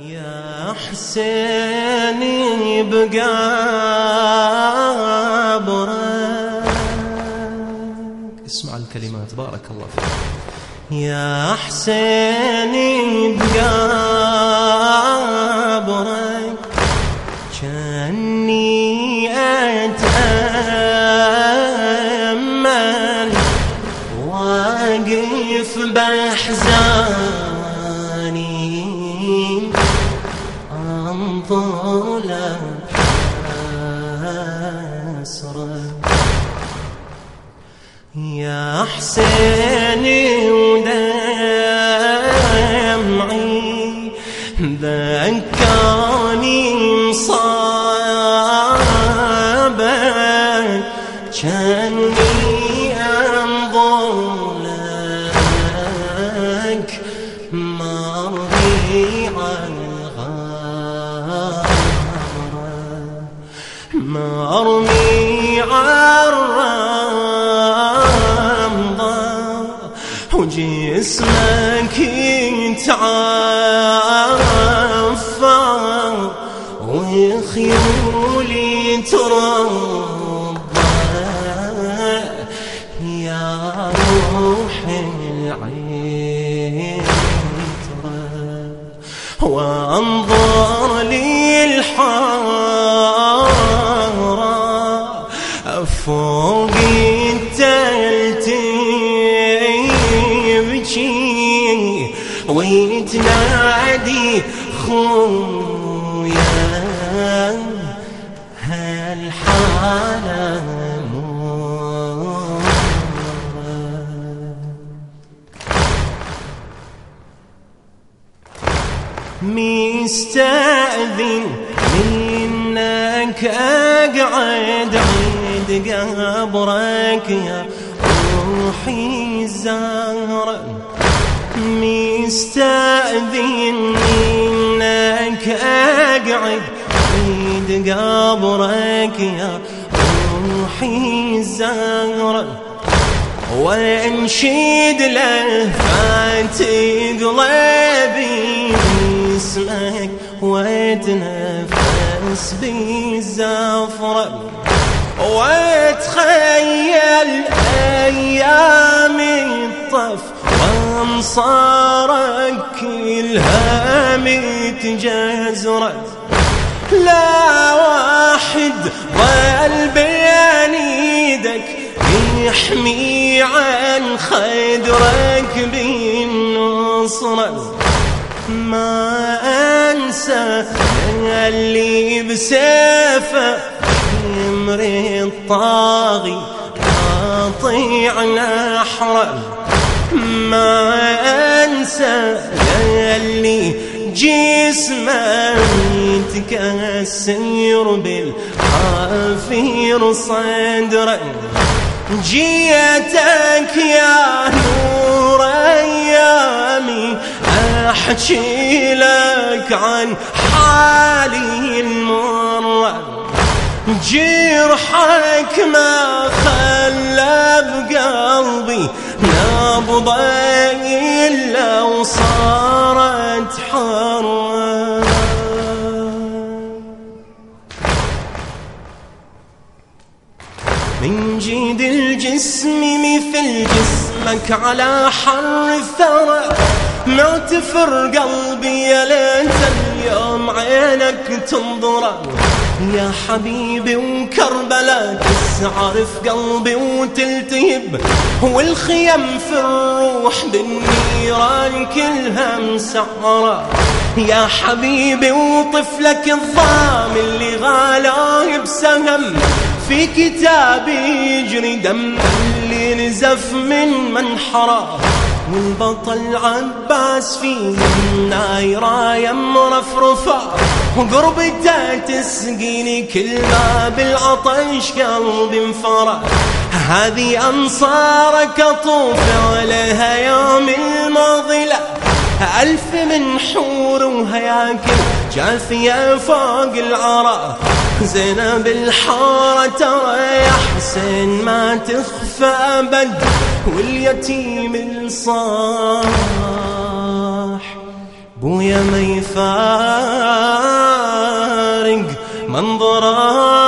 يا حسين بقابرك اسمع الكلمات بارك الله فيك. يا حسين بقابرك كاني أتأمل واقف بأحزاني. لك حسرك يا حسين ودمعي ذكرني مصابك كاني انظر لك مرضيعا مرمي عالرمضة وجسمك يتعفى وخيولي ترضى يا روح العين وأنظر للحارة فوق التلت يبكي ويتنادي خويا؟ هالحالة مستأذن منك أقعد عند قبرك يا روحي الزهرة مستأذن منك أقعد عند قبرك يا روحي الزهرة وانشد له فات قلبي اسمك واتنفس بالزفرة أيام الطف وانصارك كلها متجزرت لا واحد ظل بين إيدك يحمي عن خدرك بالنصرة ما أنسى اللي بسيفه يمري الطاغي. قاطع نحره ما أنسى اللي جسمه يتكسر بالحافير صدره. جيتك يا نور أيامي أحكي لك عن حالي المرة. جرحك ما خلى بقلبي نبضة إلا وصارت حرة. من جيد الجسم مثل جسمك على حر الثرى. معتفر قلبي يا ليت اليوم عينك تنظره يا حبيبي وكربلاء تسعر في قلبي وتلتهب والخيم في الروح بالنيران كلها مسعرة. يا حبيبي وطفلك الضام اللي غالاه بسهم في كتابي يجري دم اللي نزف من منحرة. والبطل عباس في النايرة مرفرفة. وقربته تسقيني كل ما بالعطش قلبي انفرى هذه أنصارك أطوف عليها يوم الماضلة ألف من حور وهياكل جاثية فوق العرى. زينب الحارة ترى يا حسين ما تخفى أبد واليتيم الصاح. بويا ما يفارق منظره